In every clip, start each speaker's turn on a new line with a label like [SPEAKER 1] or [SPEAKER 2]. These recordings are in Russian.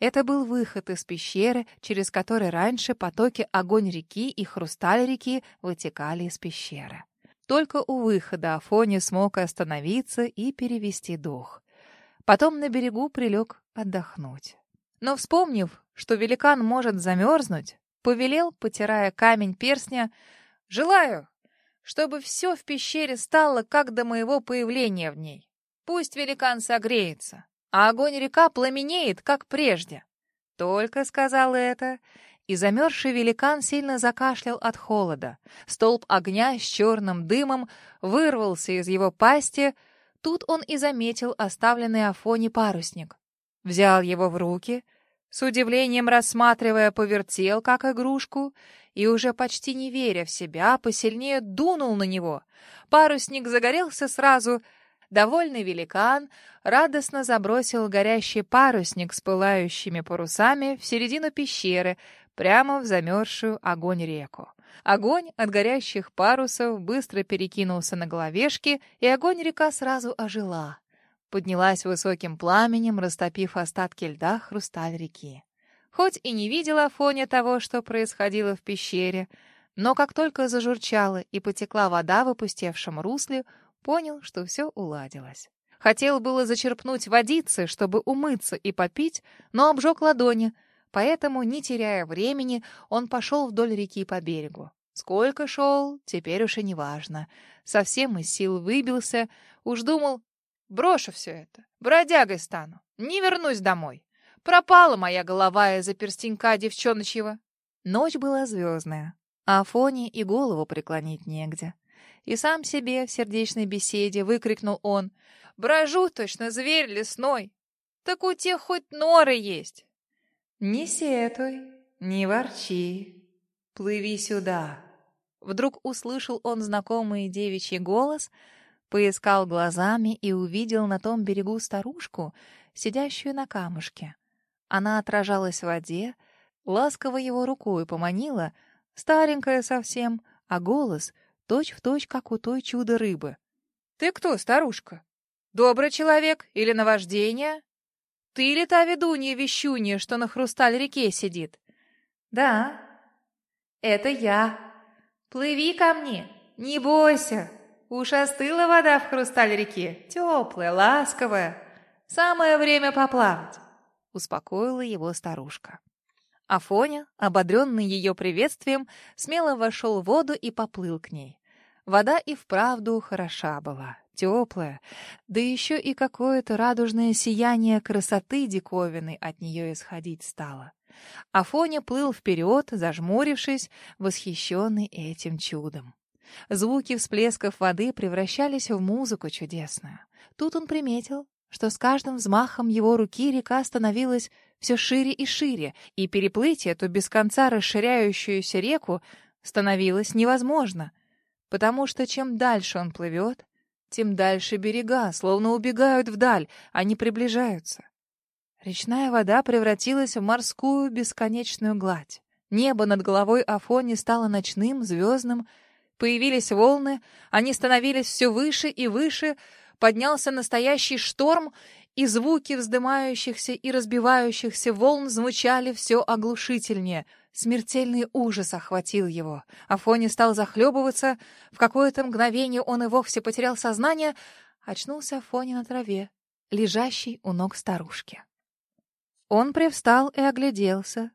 [SPEAKER 1] Это был выход из пещеры, через который раньше потоки огонь реки и хрусталь реки вытекали из пещеры. Только у выхода Афоня смог остановиться и перевести дух. Потом на берегу прилег отдохнуть. Но, вспомнив, что великан может замерзнуть, повелел, потирая камень перстня, «Желаю, чтобы все в пещере стало, как до моего появления в ней. Пусть великан согреется, а огонь река пламенеет, как прежде». Только сказал это, и замерзший великан сильно закашлял от холода. Столб огня с черным дымом вырвался из его пасти. Тут он и заметил оставленный Афоне парусник. Взял его в руки, с удивлением рассматривая, повертел, как игрушку, и уже почти не веря в себя, посильнее дунул на него. Парусник загорелся сразу. Довольный великан радостно забросил горящий парусник с пылающими парусами в середину пещеры, прямо в замерзшую огонь реку. Огонь от горящих парусов быстро перекинулся на головешки, и огонь река сразу ожила. Поднялась высоким пламенем, растопив остатки льда хрусталь реки. Хоть и не видела Афоня того, что происходило в пещере, но как только зажурчала и потекла вода в опустевшем русле, понял, что все уладилось. Хотел было зачерпнуть водицы, чтобы умыться и попить, но обжег ладони — Поэтому, не теряя времени, он пошел вдоль реки по берегу. Сколько шел, теперь уж и не важно. Совсем из сил выбился, уж думал, брошу все это, бродягой стану, не вернусь домой. Пропала моя голова из-за перстенька девчоночьего. Ночь была звездная, а Афоне и голову преклонить негде. И сам себе в сердечной беседе выкрикнул он, «Брожу точно зверь лесной! Так у тех хоть норы есть, «Не сетуй, не ворчи, плыви сюда!» Вдруг услышал он знакомый девичий голос, поискал глазами и увидел на том берегу старушку, сидящую на камушке. Она отражалась в воде, ласково его рукой поманила, старенькая совсем, а голос точь-в-точь, точь, как у той чудо-рыбы. «Ты кто, старушка? Добрый человек или наваждение?» Ты ли та ведунья-вещунья, что на хрусталь-реке сидит? Да, это я. Плыви ко мне, не бойся. Уж остыла вода в хрусталь-реке, теплая, ласковая. Самое время поплавать. Успокоила его старушка. Афоня, ободренный ее приветствием, смело вошел в воду и поплыл к ней. Вода и вправду хороша была, теплая, да еще и какое-то радужное сияние красоты диковины от нее исходить стало. Афоня плыл вперед, зажмурившись, восхищенный этим чудом. Звуки всплесков воды превращались в музыку чудесную. Тут он приметил, что с каждым взмахом его руки река становилась все шире и шире, и переплыть эту без конца расширяющуюся реку становилось невозможно, потому что чем дальше он плывет, тем дальше берега, словно убегают вдаль, не приближаются. Речная вода превратилась в морскую бесконечную гладь. Небо над головой Афони стало ночным, звездным. Появились волны, они становились все выше и выше. Поднялся настоящий шторм, и звуки вздымающихся и разбивающихся волн звучали все оглушительнее — Смертельный ужас охватил его. Афони стал захлебываться. В какое-то мгновение он и вовсе потерял сознание. Очнулся Афони на траве, лежащий у ног старушки. Он привстал и огляделся.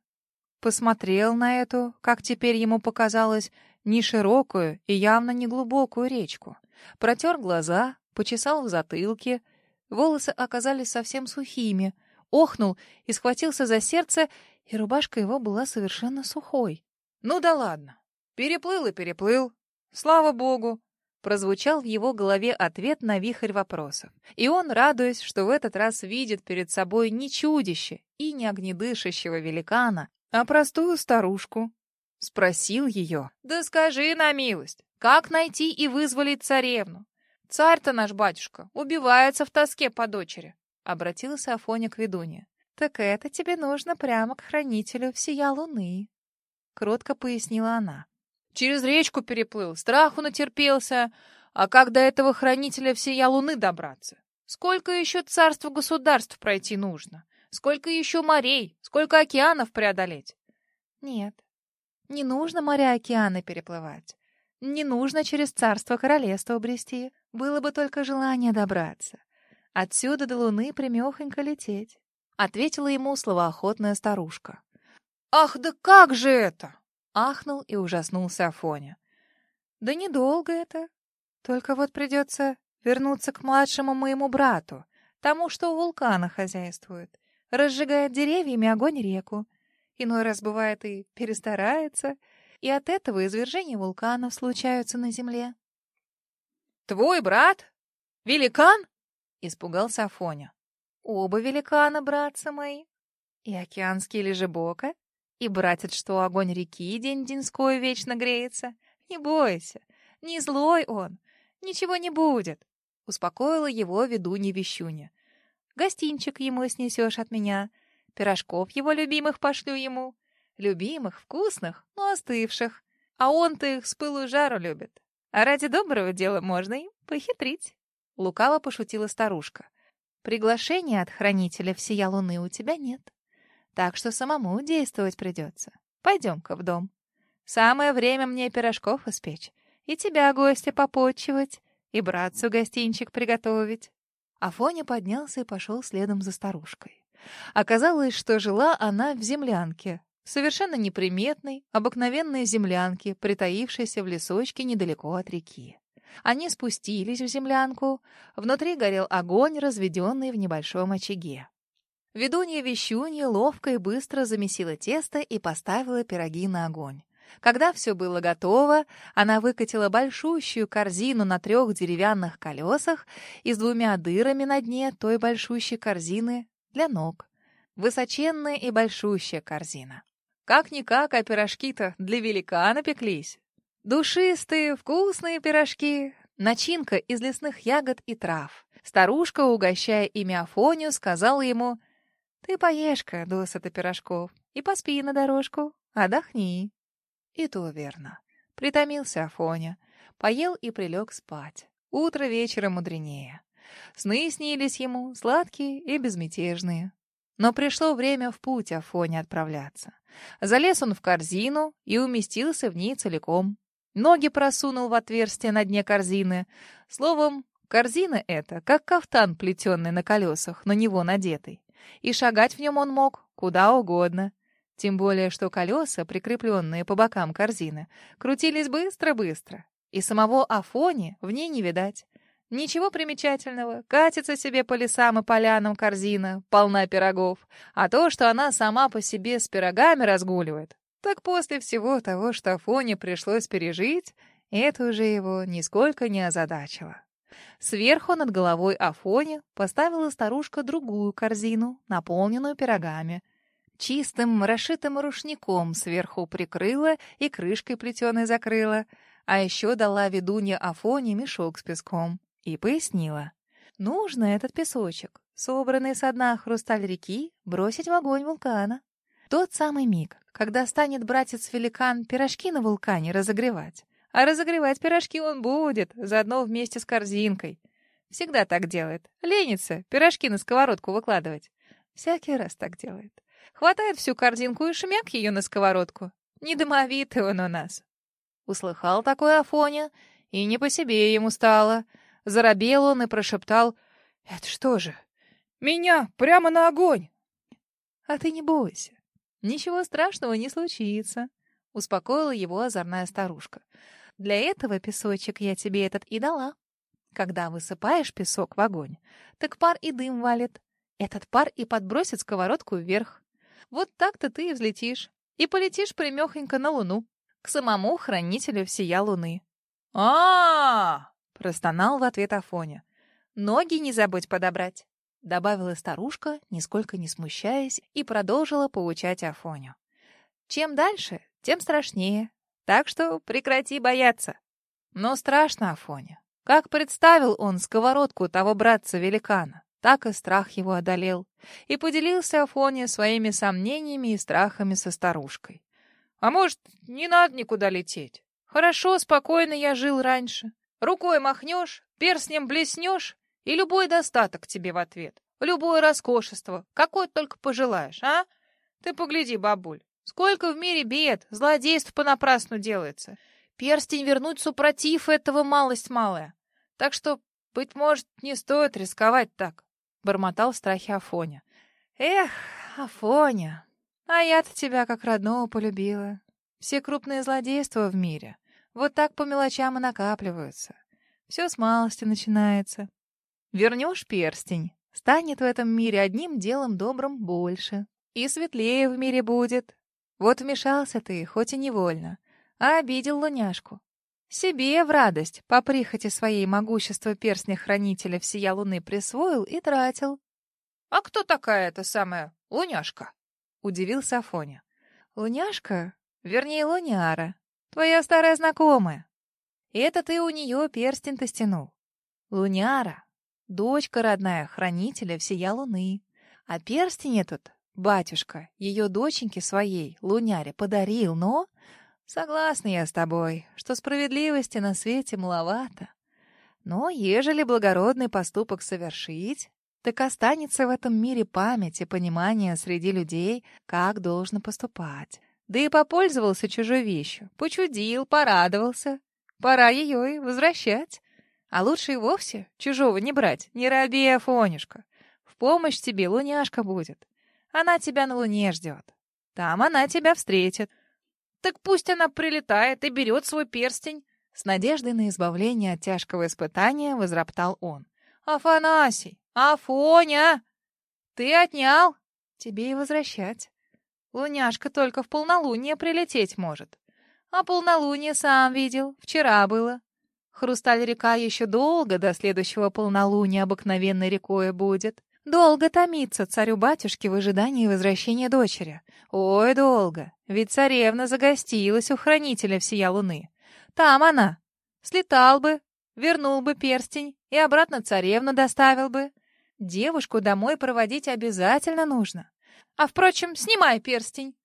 [SPEAKER 1] Посмотрел на эту, как теперь ему показалось, не широкую и явно не глубокую речку. Протер глаза, почесал в затылке. Волосы оказались совсем сухими. Охнул и схватился за сердце и рубашка его была совершенно сухой. «Ну да ладно. Переплыл и переплыл. Слава богу!» Прозвучал в его голове ответ на вихрь вопросов. И он, радуясь, что в этот раз видит перед собой не чудище и не огнедышащего великана, а простую старушку, спросил ее. «Да скажи на милость, как найти и вызволить царевну? Царь-то наш батюшка убивается в тоске по дочери», — обратился Афоня к ведуне. «Так это тебе нужно прямо к хранителю всея луны», — кротко пояснила она. «Через речку переплыл, страху натерпелся. А как до этого хранителя всея луны добраться? Сколько еще царств государств пройти нужно? Сколько еще морей, сколько океанов преодолеть? Нет, не нужно моря-океаны переплывать. Не нужно через царство королевства брести. Было бы только желание добраться. Отсюда до луны примехонько лететь. Ответила ему словоохотная старушка. «Ах, да как же это?» Ахнул и ужаснулся Афоня. «Да недолго это. Только вот придется вернуться к младшему моему брату, тому, что у вулкана хозяйствует. Разжигает деревьями огонь реку. Иной раз бывает и перестарается, и от этого извержения вулканов случаются на земле. «Твой брат? Великан?» — испугался Афоня. «Оба великана, братцы мои. И океанский лежебока, и братец, что огонь реки день-деньской вечно греется. Не бойся, не злой он, ничего не будет», — успокоила его ведунья Вещуня. «Гостинчик ему снесешь от меня, пирожков его любимых пошлю ему, любимых, вкусных, но остывших. А он-то их с пылу жару любит. А ради доброго дела можно и похитрить. Лукаво пошутила старушка. Приглашения от хранителя всея луны у тебя нет. Так что самому действовать придется. Пойдем-ка в дом. Самое время мне пирожков испечь, и тебя, гостя, попотчевать, и братцу гостинчик приготовить. Афоня поднялся и пошел следом за старушкой. Оказалось, что жила она в землянке, совершенно неприметной, обыкновенной землянке, притаившейся в лесочке недалеко от реки. Они спустились в землянку. Внутри горел огонь, разведенный в небольшом очаге. Ведунья Вещунья ловко и быстро замесила тесто и поставила пироги на огонь. Когда все было готово, она выкатила большущую корзину на трех деревянных колесах и с двумя дырами на дне той большущей корзины для ног. Высоченная и большущая корзина. Как-никак, а пирожки-то для великана пеклись. Душистые, вкусные пирожки, начинка из лесных ягод и трав. Старушка, угощая ими Афонию, сказала ему, «Ты поешь-ка досыта пирожков и поспи на дорожку, отдохни». И то верно. Притомился Афоня, поел и прилег спать. Утро вечера мудренее. Сны снились ему, сладкие и безмятежные. Но пришло время в путь Афоне отправляться. Залез он в корзину и уместился в ней целиком. Ноги просунул в отверстие на дне корзины. Словом, корзина эта, как кафтан плетенный на колесах, на него надетый. И шагать в нем он мог куда угодно. Тем более, что колеса, прикрепленные по бокам корзины, крутились быстро-быстро. И самого Афони в ней не видать. Ничего примечательного, катится себе по лесам и полянам корзина, полна пирогов. А то, что она сама по себе с пирогами разгуливает, так после всего того, что Афоне пришлось пережить, это уже его нисколько не озадачило. Сверху над головой Афони поставила старушка другую корзину, наполненную пирогами. Чистым, расшитым рушником сверху прикрыла и крышкой плетеной закрыла, а еще дала ведунья Афоне мешок с песком. И пояснила. Нужно этот песочек, собранный со дна хрусталь реки, бросить в огонь вулкана. Тот самый миг, когда станет братец-великан пирожки на вулкане разогревать. А разогревать пирожки он будет, заодно вместе с корзинкой. Всегда так делает. Ленится пирожки на сковородку выкладывать. Всякий раз так делает. Хватает всю корзинку и шмяк ее на сковородку. Недомовитый он у нас. Услыхал такой Афоня, и не по себе ему стало — Заробел он и прошептал «Это что же? Меня прямо на огонь!» «А ты не бойся, ничего страшного не случится», — успокоила его озорная старушка. «Для этого песочек я тебе этот и дала. Когда высыпаешь песок в огонь, так пар и дым валит. Этот пар и подбросит сковородку вверх. Вот так-то ты и взлетишь, и полетишь примехонько на луну, к самому хранителю всея луны». «А-а-а!» Простонал в ответ Афоня. «Ноги не забудь подобрать», — добавила старушка, нисколько не смущаясь, и продолжила поучать Афоню. «Чем дальше, тем страшнее, так что прекрати бояться». Но страшно Афоня. Как представил он сковородку того братца-великана, так и страх его одолел. И поделился Афоня своими сомнениями и страхами со старушкой. «А может, не надо никуда лететь? Хорошо, спокойно я жил раньше. Рукой махнешь, перстнем блеснешь, и любой достаток тебе в ответ. Любое роскошество, какое только пожелаешь, а? Ты погляди, бабуль, сколько в мире бед, злодейств понапрасну делается. Перстень вернуть супротив этого малость малая. Так что, быть может, не стоит рисковать так, — бормотал в страхе Афоня. Эх, Афоня, а я-то тебя как родного полюбила. Все крупные злодейства в мире вот так по мелочам и накапливаются. Все с малости начинается. Вернешь перстень, станет в этом мире одним делом добрым больше. И светлее в мире будет. Вот вмешался ты, хоть и невольно, а обидел луняшку. Себе в радость, по прихоти своей могущества перстня хранителя всея луны присвоил и тратил. — А кто такая эта самая луняшка? — удивился Афоня. — Луняшка, вернее, луняра, твоя старая знакомая. И это ты у нее перстень-то стянул. Луняра, дочка родная хранителя всея луны. А перстень этот, батюшка, ее доченьке своей, Луняре, подарил, но... Согласна я с тобой, что справедливости на свете маловато. Но ежели благородный поступок совершить, так останется в этом мире память и понимание среди людей, как должно поступать. Да и попользовался чужой вещью, почудил, порадовался. Пора ее и возвращать. А лучше и вовсе чужого не брать, не раби, Афонюшка. В помощь тебе луняшка будет. Она тебя на луне ждет. Там она тебя встретит. Так пусть она прилетает и берет свой перстень. С надеждой на избавление от тяжкого испытания возроптал он. «Афанасий! Афоня! Ты отнял? Тебе и возвращать. Луняшка только в полнолуние прилететь может. А полнолуние сам видел, вчера было. Хрусталь-река еще долго до следующего полнолуния обыкновенной рекой будет. Долго томится царю-батюшке в ожидании возвращения дочери. Ой, долго. Ведь царевна загостилась у хранителя всея луны. Там она. Слетал бы, вернул бы перстень и обратно царевну доставил бы. Девушку домой проводить обязательно нужно. А, впрочем, снимай перстень,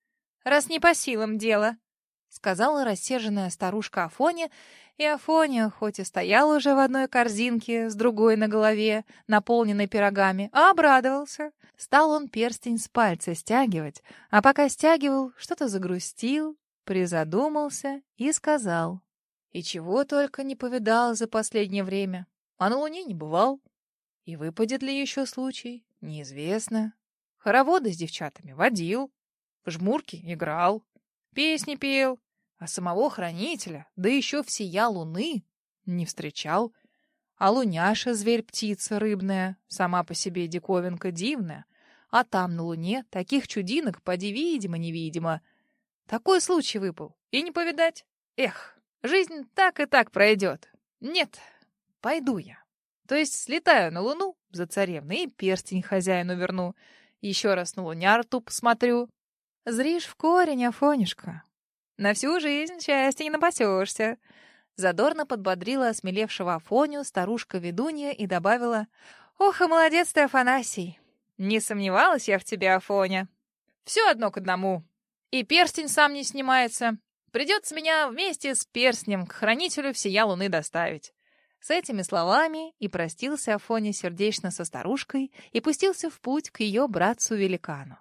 [SPEAKER 1] раз не по силам дело, — сказала рассерженная старушка Афоня, и Афоня, хоть и стоял уже в одной корзинке с другой на голове, наполненной пирогами, а обрадовался. Стал он перстень с пальца стягивать, а пока стягивал, что-то загрустил, призадумался и сказал. И чего только не повидал за последнее время, а на Луне не бывал. И выпадет ли еще случай, неизвестно. Хороводы с девчатами водил, в жмурки играл, песни пел, а самого хранителя, да еще всея луны, не встречал. А луняша, зверь-птица рыбная, сама по себе диковинка дивная, а там на луне таких чудинок поди видимо-невидимо. Такой случай выпал, и не повидать. Эх, жизнь так и так пройдет. Нет, пойду я. То есть слетаю на луну за царевной и перстень хозяину верну. Еще раз на лунярту посмотрю. Зришь в корень, Афонюшка. На всю жизнь счастья не напасешься. Задорно подбодрила осмелевшего Афоню старушка-ведунья и добавила, «Ох, и молодец ты, Афанасий! Не сомневалась я в тебе, Афоня. Все одно к одному. И перстень сам не снимается. Придется меня вместе с перстнем к хранителю всея луны доставить». С этими словами и простился Афоня сердечно со старушкой и пустился в путь к ее братцу-великану.